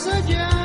时间。